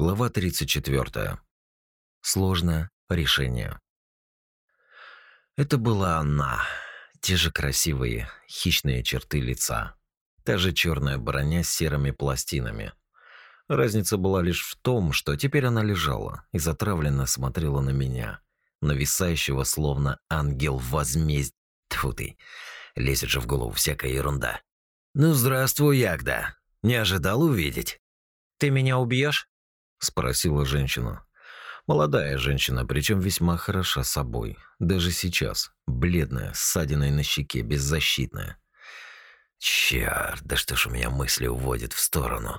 Глава 34. Сложное решение. Это была она. Те же красивые, хищные черты лица. Та же черная броня с серыми пластинами. Разница была лишь в том, что теперь она лежала и затравленно смотрела на меня, нависающего словно ангел возмездия. Тьфу ты, лезет же в голову всякая ерунда. «Ну, здравствуй, Ягда. Не ожидал увидеть?» «Ты меня убьешь? Спросила женщина. Молодая женщина, причем весьма хороша собой. Даже сейчас. Бледная, с ссадиной на щеке, беззащитная. Чёрт, да что ж у меня мысли уводят в сторону.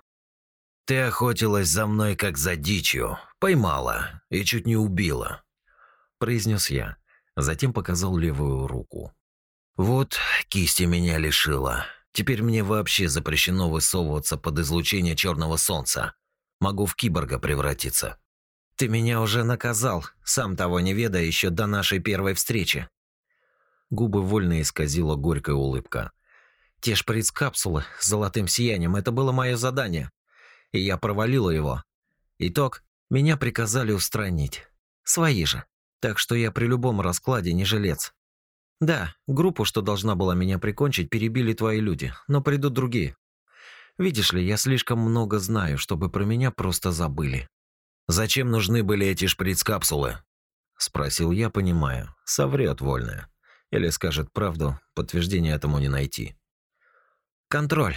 Ты охотилась за мной, как за дичью. Поймала и чуть не убила. Произнес я. Затем показал левую руку. Вот кисти меня лишила. Теперь мне вообще запрещено высовываться под излучение черного солнца. Могу в киборга превратиться. Ты меня уже наказал, сам того не ведая еще до нашей первой встречи. Губы вольно исказила горькая улыбка. Те шприц-капсулы с золотым сиянием – это было мое задание. И я провалила его. Итог – меня приказали устранить. Свои же. Так что я при любом раскладе не жилец. Да, группу, что должна была меня прикончить, перебили твои люди, но придут другие. Видишь ли, я слишком много знаю, чтобы про меня просто забыли. Зачем нужны были эти шприц-капсулы? спросил я, понимая, соврет вольная или скажет правду, подтверждения этому не найти. Контроль.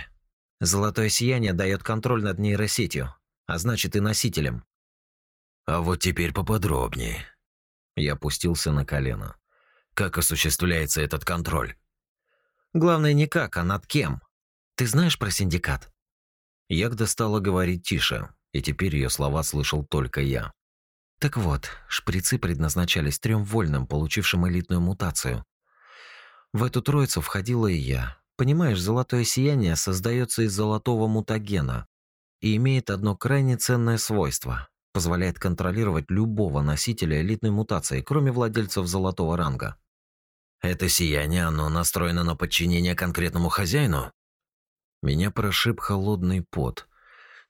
Золотое сияние дает контроль над нейросетью, а значит и носителем. А вот теперь поподробнее. Я опустился на колено. Как осуществляется этот контроль? Главное не как, а над кем. Ты знаешь про синдикат? Ягда стала говорить тише, и теперь ее слова слышал только я. Так вот, шприцы предназначались трем вольным, получившим элитную мутацию. В эту троицу входила и я. Понимаешь, золотое сияние создается из золотого мутагена и имеет одно крайне ценное свойство – позволяет контролировать любого носителя элитной мутации, кроме владельцев золотого ранга. Это сияние, оно настроено на подчинение конкретному хозяину? Меня прошиб холодный пот.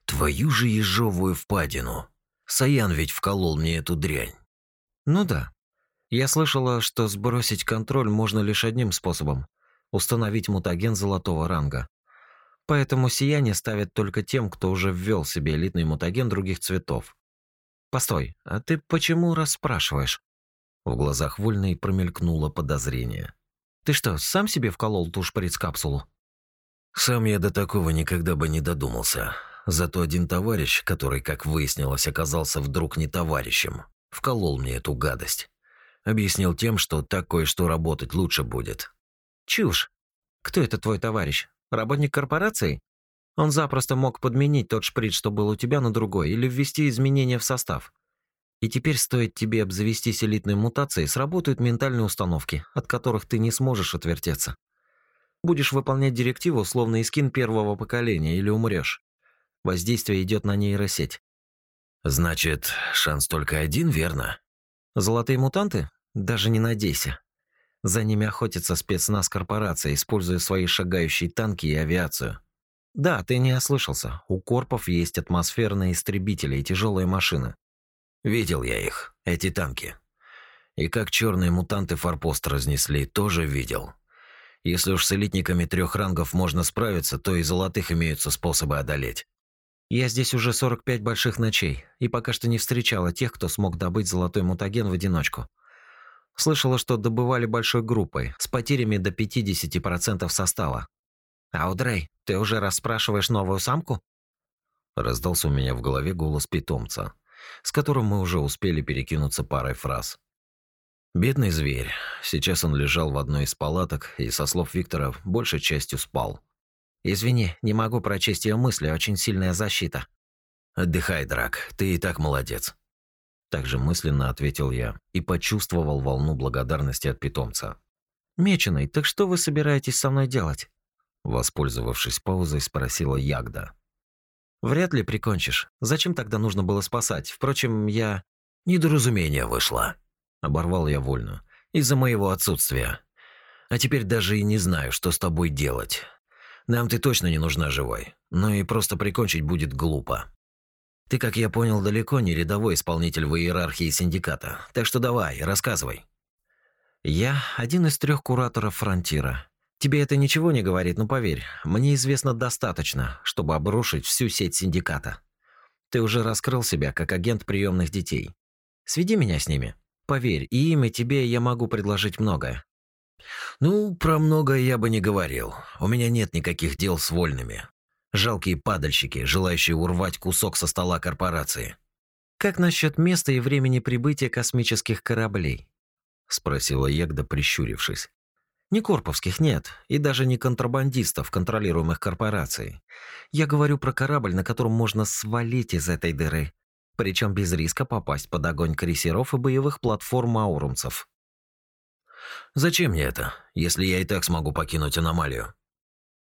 Твою же ежовую впадину. Саян ведь вколол мне эту дрянь. Ну да. Я слышала, что сбросить контроль можно лишь одним способом установить мутаген золотого ранга. Поэтому сияние ставят только тем, кто уже ввел себе элитный мутаген других цветов. Постой, а ты почему расспрашиваешь? В глазах Вольной промелькнуло подозрение. Ты что, сам себе вколол ту шприц-капсулу? Сам я до такого никогда бы не додумался. Зато один товарищ, который, как выяснилось, оказался вдруг не товарищем, вколол мне эту гадость. Объяснил тем, что так кое-что работать лучше будет. Чушь. Кто это твой товарищ? Работник корпорации? Он запросто мог подменить тот шприц, что был у тебя, на другой, или ввести изменения в состав. И теперь стоит тебе обзавестись элитной мутацией, сработают ментальные установки, от которых ты не сможешь отвертеться. Будешь выполнять директиву, условно скин первого поколения, или умрешь. Воздействие идет на нейросеть. Значит, шанс только один, верно? Золотые мутанты? Даже не надейся. За ними охотится спецназ корпорации, используя свои шагающие танки и авиацию. Да, ты не ослышался. У корпов есть атмосферные истребители и тяжелые машины. Видел я их, эти танки. И как черные мутанты форпост разнесли, тоже видел. Если уж с элитниками трех рангов можно справиться, то и золотых имеются способы одолеть. Я здесь уже 45 больших ночей, и пока что не встречала тех, кто смог добыть золотой мутаген в одиночку. Слышала, что добывали большой группой, с потерями до 50% состава. «Аудрей, ты уже расспрашиваешь новую самку?» Раздался у меня в голове голос питомца, с которым мы уже успели перекинуться парой фраз. Бедный зверь. Сейчас он лежал в одной из палаток и, со слов Виктора, большей частью спал. «Извини, не могу прочесть ее мысли, очень сильная защита». «Отдыхай, Драк, ты и так молодец». Также мысленно ответил я и почувствовал волну благодарности от питомца. «Меченый, так что вы собираетесь со мной делать?» Воспользовавшись паузой, спросила Ягда. «Вряд ли прикончишь. Зачем тогда нужно было спасать? Впрочем, я...» «Недоразумение вышло», оборвал я вольно. Из-за моего отсутствия. А теперь даже и не знаю, что с тобой делать. Нам ты точно не нужна живой. Но и просто прикончить будет глупо. Ты, как я понял, далеко не рядовой исполнитель в иерархии синдиката. Так что давай, рассказывай. Я один из трех кураторов Фронтира. Тебе это ничего не говорит, но поверь, мне известно достаточно, чтобы обрушить всю сеть синдиката. Ты уже раскрыл себя как агент приемных детей. Сведи меня с ними. Поверь, и им, и тебе я могу предложить многое. Ну, про многое я бы не говорил. У меня нет никаких дел с вольными. Жалкие падальщики, желающие урвать кусок со стола корпорации. Как насчет места и времени прибытия космических кораблей? спросила Егда, прищурившись. Не корповских нет, и даже не контрабандистов, контролируемых корпорацией. Я говорю про корабль, на котором можно свалить из этой дыры, причем без риска попасть под огонь крейсеров и боевых платформ аурумцев. Зачем мне это, если я и так смогу покинуть аномалию?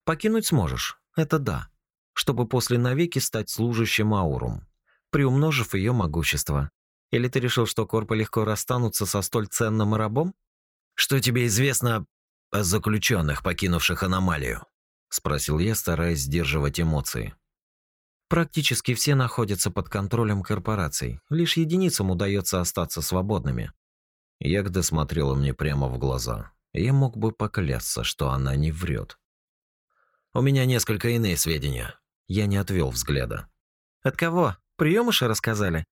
Покинуть сможешь, это да, чтобы после навеки стать служащим аурум, приумножив ее могущество. Или ты решил, что корпы легко расстанутся со столь ценным рабом? Что тебе известно о заключенных, покинувших аномалию? Спросил я, стараясь сдерживать эмоции. Практически все находятся под контролем корпораций. Лишь единицам удается остаться свободными. Ягда смотрела мне прямо в глаза. Я мог бы поклясться, что она не врет. У меня несколько иные сведения. Я не отвел взгляда. От кого? Приемыши рассказали?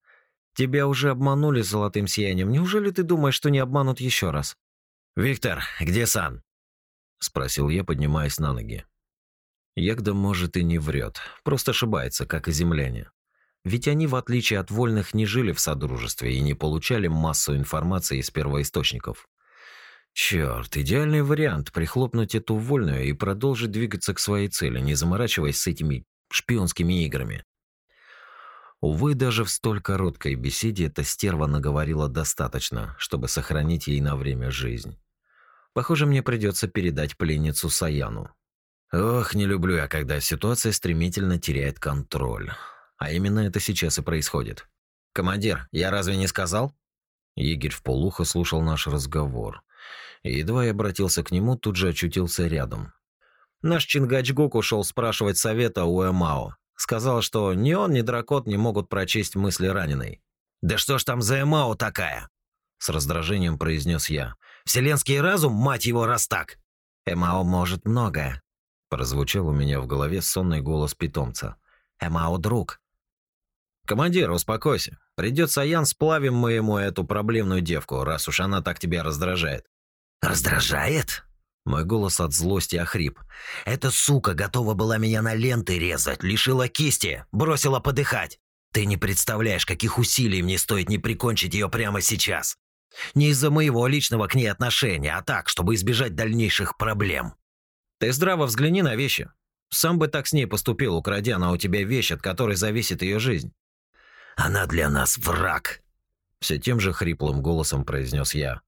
Тебя уже обманули золотым сиянием. Неужели ты думаешь, что не обманут еще раз? Виктор, где Сан? спросил я, поднимаясь на ноги. Ягда, может, и не врет, просто ошибается, как и земляне. Ведь они, в отличие от вольных, не жили в содружестве и не получали массу информации из первоисточников. Черт, идеальный вариант прихлопнуть эту вольную и продолжить двигаться к своей цели, не заморачиваясь с этими шпионскими играми. Увы, даже в столь короткой беседе эта стерва наговорила достаточно, чтобы сохранить ей на время жизнь. Похоже, мне придется передать пленницу Саяну. Ох, не люблю я, когда ситуация стремительно теряет контроль. А именно это сейчас и происходит. «Командир, я разве не сказал?» Егерь в полухо слушал наш разговор. И едва я обратился к нему, тут же очутился рядом. Наш Чингачгук ушел спрашивать совета у Эмао. Сказал, что ни он, ни Дракот не могут прочесть мысли раненой. «Да что ж там за Эмао такая?» С раздражением произнес я. «Вселенский разум, мать его, раз так!» «Эмао может многое», прозвучал у меня в голове сонный голос питомца. «Эмао друг, «Командир, успокойся. Придет Саян, сплавим мы ему эту проблемную девку, раз уж она так тебя раздражает». «Раздражает?» Мой голос от злости охрип. «Эта сука готова была меня на ленты резать, лишила кисти, бросила подыхать. Ты не представляешь, каких усилий мне стоит не прикончить ее прямо сейчас. Не из-за моего личного к ней отношения, а так, чтобы избежать дальнейших проблем». «Ты здраво взгляни на вещи. Сам бы так с ней поступил, украдя она у тебя вещь, от которой зависит ее жизнь. Она для нас враг!» Все тем же хриплым голосом произнес я.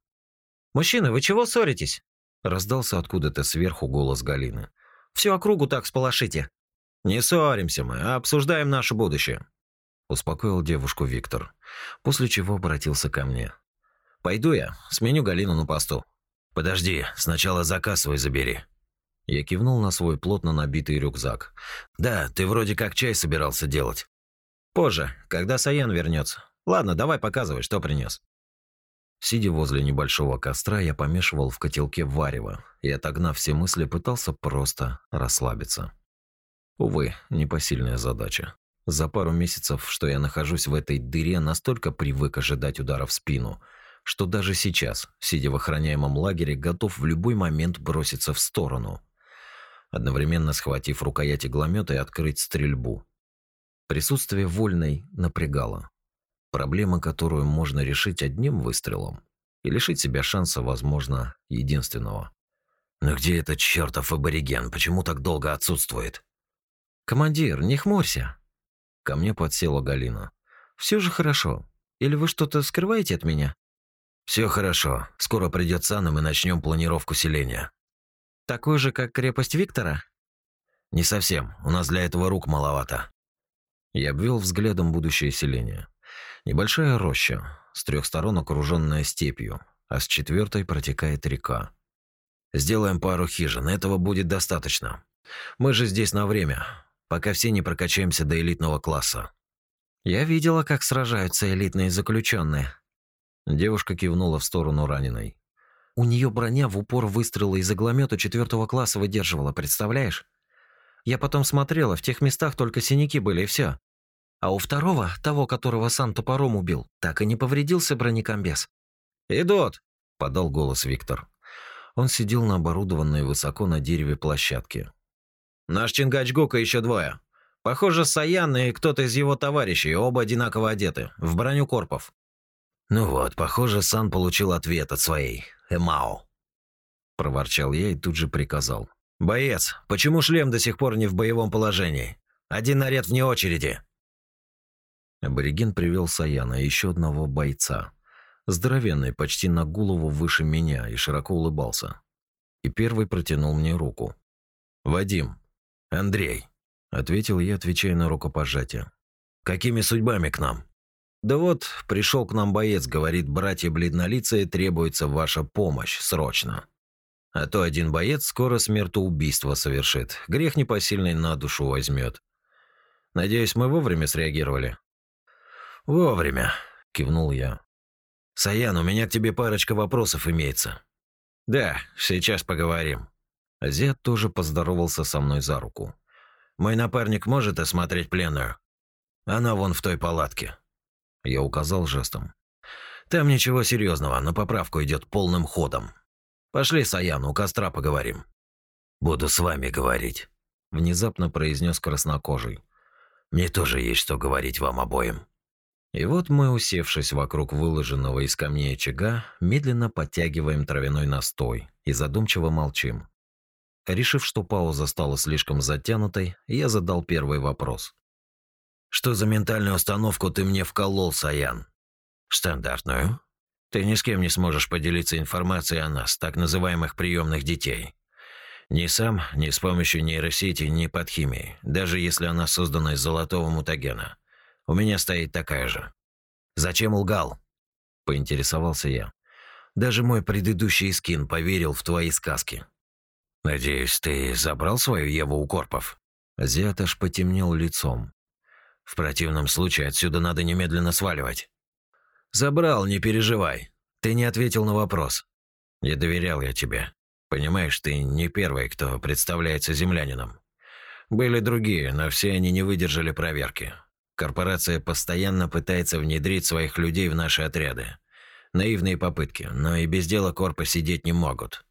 «Мужчина, вы чего ссоритесь?» Раздался откуда-то сверху голос Галины. «Всю округу так сполошите». «Не ссоримся мы, а обсуждаем наше будущее», успокоил девушку Виктор, после чего обратился ко мне. «Пойду я, сменю Галину на посту». «Подожди, сначала заказ свой забери». Я кивнул на свой плотно набитый рюкзак. «Да, ты вроде как чай собирался делать». Позже, когда Саян вернется. Ладно, давай показывай, что принес. Сидя возле небольшого костра, я помешивал в котелке варево и, отогнав все мысли, пытался просто расслабиться. Увы, непосильная задача. За пару месяцев, что я нахожусь в этой дыре, настолько привык ожидать удара в спину, что даже сейчас, сидя в охраняемом лагере, готов в любой момент броситься в сторону, одновременно схватив рукоять игломета и открыть стрельбу. Присутствие вольной напрягало. Проблема, которую можно решить одним выстрелом, и лишить себя шанса, возможно, единственного. Но где этот чертов абориген? Почему так долго отсутствует? Командир, не хмурься. Ко мне подсела Галина. Все же хорошо. Или вы что-то скрываете от меня? Все хорошо. Скоро придет Сан, и начнем планировку селения. Такой же, как крепость Виктора? Не совсем. У нас для этого рук маловато. Я обвел взглядом будущее селение. Небольшая роща, с трех сторон окруженная степью, а с четвертой протекает река. Сделаем пару хижин, этого будет достаточно. Мы же здесь на время, пока все не прокачаемся до элитного класса. Я видела, как сражаются элитные заключенные. Девушка кивнула в сторону раненой. У нее броня в упор выстрела из игломета четвертого класса выдерживала, представляешь? Я потом смотрела, в тех местах только синяки были и все. А у второго, того, которого сам топором убил, так и не повредился бронекомбез. «Идут!» – подал голос Виктор. Он сидел на оборудованной высоко на дереве площадке. «Наш Чингачгук и еще двое. Похоже, Саян и кто-то из его товарищей, оба одинаково одеты, в броню корпов». «Ну вот, похоже, Сан получил ответ от своей Эмао», – проворчал я и тут же приказал. «Боец, почему шлем до сих пор не в боевом положении? Один наряд вне очереди». Абориген привел Саяна и еще одного бойца. Здоровенный, почти на голову выше меня, и широко улыбался. И первый протянул мне руку. «Вадим. Андрей», — ответил я, отвечая на рукопожатие. «Какими судьбами к нам?» «Да вот, пришел к нам боец, говорит, братья бледнолицые, требуется ваша помощь, срочно. А то один боец скоро смертоубийство совершит, грех непосильный на душу возьмет. Надеюсь, мы вовремя среагировали?» «Вовремя», – кивнул я. «Саян, у меня к тебе парочка вопросов имеется». «Да, сейчас поговорим». Азиат тоже поздоровался со мной за руку. «Мой напарник может осмотреть пленную?» «Она вон в той палатке». Я указал жестом. «Там ничего серьезного, на поправку идет полным ходом. Пошли, Саян, у костра поговорим». «Буду с вами говорить», – внезапно произнес краснокожий. «Мне тоже есть что говорить вам обоим». И вот мы, усевшись вокруг выложенного из камней очага, медленно подтягиваем травяной настой и задумчиво молчим. Решив, что пауза стала слишком затянутой, я задал первый вопрос. «Что за ментальную установку ты мне вколол, Саян?» «Стандартную. Ты ни с кем не сможешь поделиться информацией о нас, так называемых приемных детей. Ни сам, ни с помощью нейросети, ни под химией, даже если она создана из золотого мутагена. У меня стоит такая же. Зачем лгал? Поинтересовался я. Даже мой предыдущий скин поверил в твои сказки. Надеюсь, ты забрал свою Еву у Корпов? Азиат аж потемнел лицом. В противном случае отсюда надо немедленно сваливать. Забрал, не переживай. Ты не ответил на вопрос. Не доверял я тебе. Понимаешь, ты не первый, кто представляется землянином. Были другие, но все они не выдержали проверки. Корпорация постоянно пытается внедрить своих людей в наши отряды. Наивные попытки, но и без дела корпа сидеть не могут.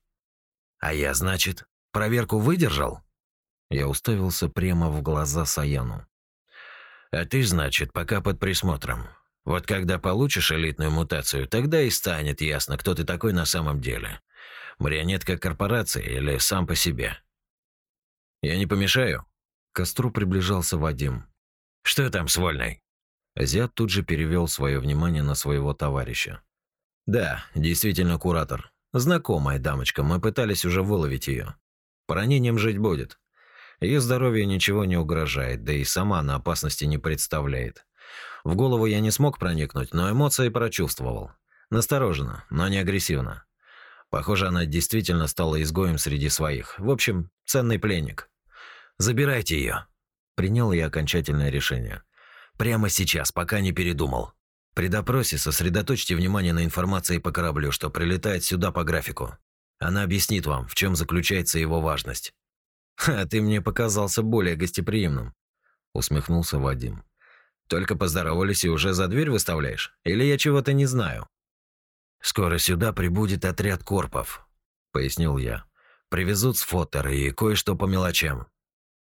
А я, значит, проверку выдержал? Я уставился прямо в глаза Саяну. А ты, значит, пока под присмотром. Вот когда получишь элитную мутацию, тогда и станет ясно, кто ты такой на самом деле. Марионетка корпорации или сам по себе. Я не помешаю? К костру приближался Вадим. Что там с Вольной?» Азиат тут же перевел свое внимание на своего товарища. «Да, действительно куратор. Знакомая дамочка, мы пытались уже выловить ее. По ранениям жить будет. Ее здоровью ничего не угрожает, да и сама она опасности не представляет. В голову я не смог проникнуть, но эмоции прочувствовал. Настороженно, но не агрессивно. Похоже, она действительно стала изгоем среди своих. В общем, ценный пленник. Забирайте ее. Принял я окончательное решение. Прямо сейчас, пока не передумал. При допросе сосредоточьте внимание на информации по кораблю, что прилетает сюда по графику. Она объяснит вам, в чем заключается его важность. «Ха, ты мне показался более гостеприимным», – усмехнулся Вадим. «Только поздоровались и уже за дверь выставляешь? Или я чего-то не знаю?» «Скоро сюда прибудет отряд корпов», – пояснил я. «Привезут с фотора и кое-что по мелочам.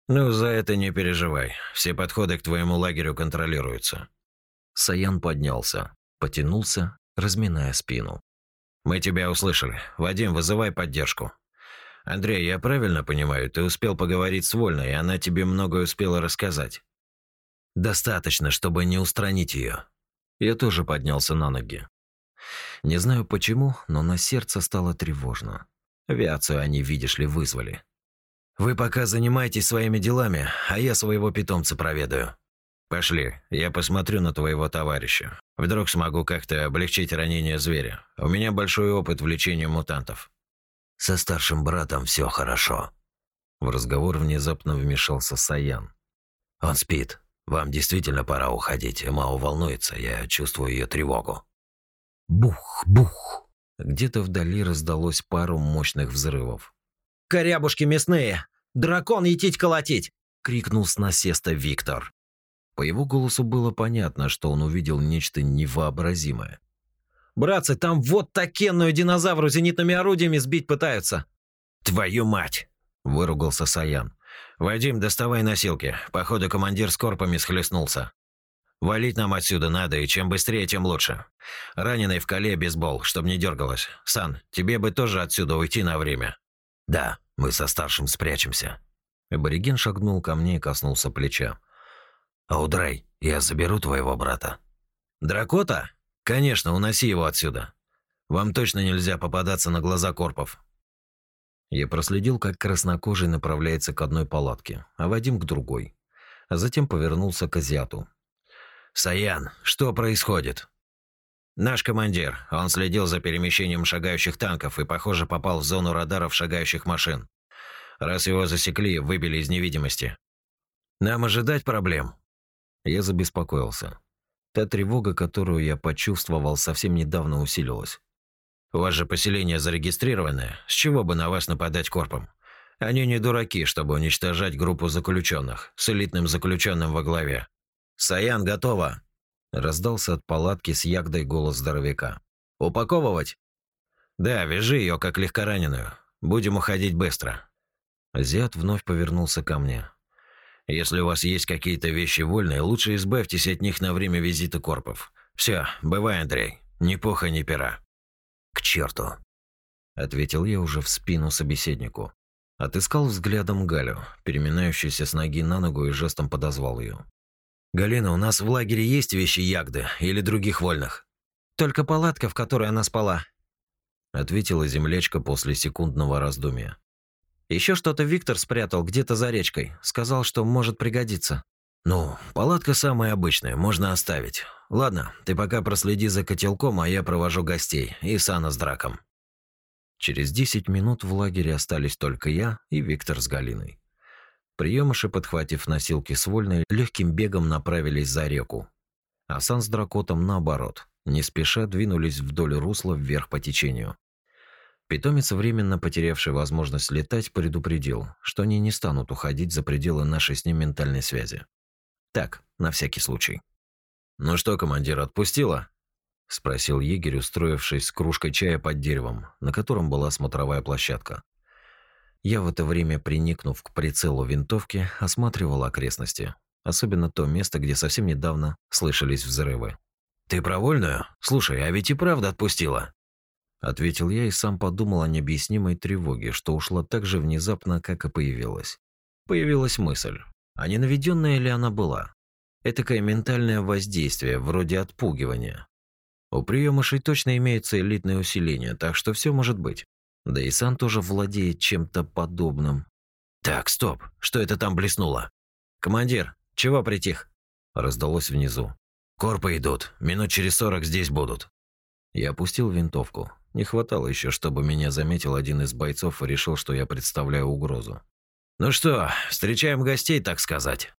«Ну, за это не переживай. Все подходы к твоему лагерю контролируются». Саян поднялся, потянулся, разминая спину. «Мы тебя услышали. Вадим, вызывай поддержку. Андрей, я правильно понимаю, ты успел поговорить с Вольной, и она тебе многое успела рассказать?» «Достаточно, чтобы не устранить ее». Я тоже поднялся на ноги. Не знаю почему, но на сердце стало тревожно. Авиацию они, видишь ли, вызвали. Вы пока занимайтесь своими делами, а я своего питомца проведаю. Пошли, я посмотрю на твоего товарища. Вдруг смогу как-то облегчить ранение зверя. У меня большой опыт в лечении мутантов. Со старшим братом все хорошо. В разговор внезапно вмешался Саян. Он спит. Вам действительно пора уходить. Мао волнуется, я чувствую ее тревогу. Бух, бух. Где-то вдали раздалось пару мощных взрывов. «Корябушки мясные! Дракон етить колотить!» — крикнул с насеста Виктор. По его голосу было понятно, что он увидел нечто невообразимое. «Братцы, там вот такенную динозавру зенитными орудиями сбить пытаются!» «Твою мать!» – выругался Саян. «Вадим, доставай носилки. Походу, командир с корпами схлестнулся. Валить нам отсюда надо, и чем быстрее, тем лучше. Раненый в коле бейсбол, чтобы не дергалось. Сан, тебе бы тоже отсюда уйти на время». «Да, мы со старшим спрячемся». Абориген шагнул ко мне и коснулся плеча. «Аудрей, я заберу твоего брата». «Дракота? Конечно, уноси его отсюда. Вам точно нельзя попадаться на глаза корпов». Я проследил, как краснокожий направляется к одной палатке, а Вадим к другой. А затем повернулся к азиату. «Саян, что происходит?» «Наш командир. Он следил за перемещением шагающих танков и, похоже, попал в зону радаров шагающих машин. Раз его засекли, выбили из невидимости. Нам ожидать проблем?» Я забеспокоился. Та тревога, которую я почувствовал, совсем недавно усилилась. У вас же поселение зарегистрированное. С чего бы на вас нападать корпом? Они не дураки, чтобы уничтожать группу заключенных, с элитным заключенным во главе. «Саян, готово!» Раздался от палатки с ягдой голос здоровяка. «Упаковывать?» «Да, вяжи ее, как легкораненую. Будем уходить быстро». Азиат вновь повернулся ко мне. «Если у вас есть какие-то вещи вольные, лучше избавьтесь от них на время визита корпов. Все, бывай, Андрей. Ни пуха, ни пера». «К черту!» Ответил я уже в спину собеседнику. Отыскал взглядом Галю, переминающуюся с ноги на ногу и жестом подозвал ее. «Галина, у нас в лагере есть вещи Ягды или других вольных?» «Только палатка, в которой она спала», — ответила землячка после секундного раздумья. Еще что-то Виктор спрятал где-то за речкой. Сказал, что может пригодиться». «Ну, палатка самая обычная, можно оставить. Ладно, ты пока проследи за котелком, а я провожу гостей и Сана с Драком». Через десять минут в лагере остались только я и Виктор с Галиной. Приемыши, подхватив носилки с вольной, легким бегом направились за реку. А Сан с Дракотом, наоборот, не спеша двинулись вдоль русла вверх по течению. Питомец, временно потерявший возможность летать, предупредил, что они не станут уходить за пределы нашей с ним ментальной связи. Так, на всякий случай. «Ну что, командир, отпустила?» — спросил егерь, устроившись с кружкой чая под деревом, на котором была смотровая площадка. Я в это время, приникнув к прицелу винтовки, осматривал окрестности, особенно то место, где совсем недавно слышались взрывы. «Ты провольную? Слушай, а ведь и правда отпустила!» Ответил я и сам подумал о необъяснимой тревоге, что ушла так же внезапно, как и появилась. Появилась мысль, а не наведенная ли она была? Этакое ментальное воздействие, вроде отпугивания. У приемышей точно имеется элитное усиление, так что все может быть. Да и Сан тоже владеет чем-то подобным. Так, стоп, что это там блеснуло? Командир, чего притих? Раздалось внизу. Корпы идут, минут через сорок здесь будут. Я опустил винтовку. Не хватало еще, чтобы меня заметил один из бойцов и решил, что я представляю угрозу. «Ну что, встречаем гостей, так сказать?»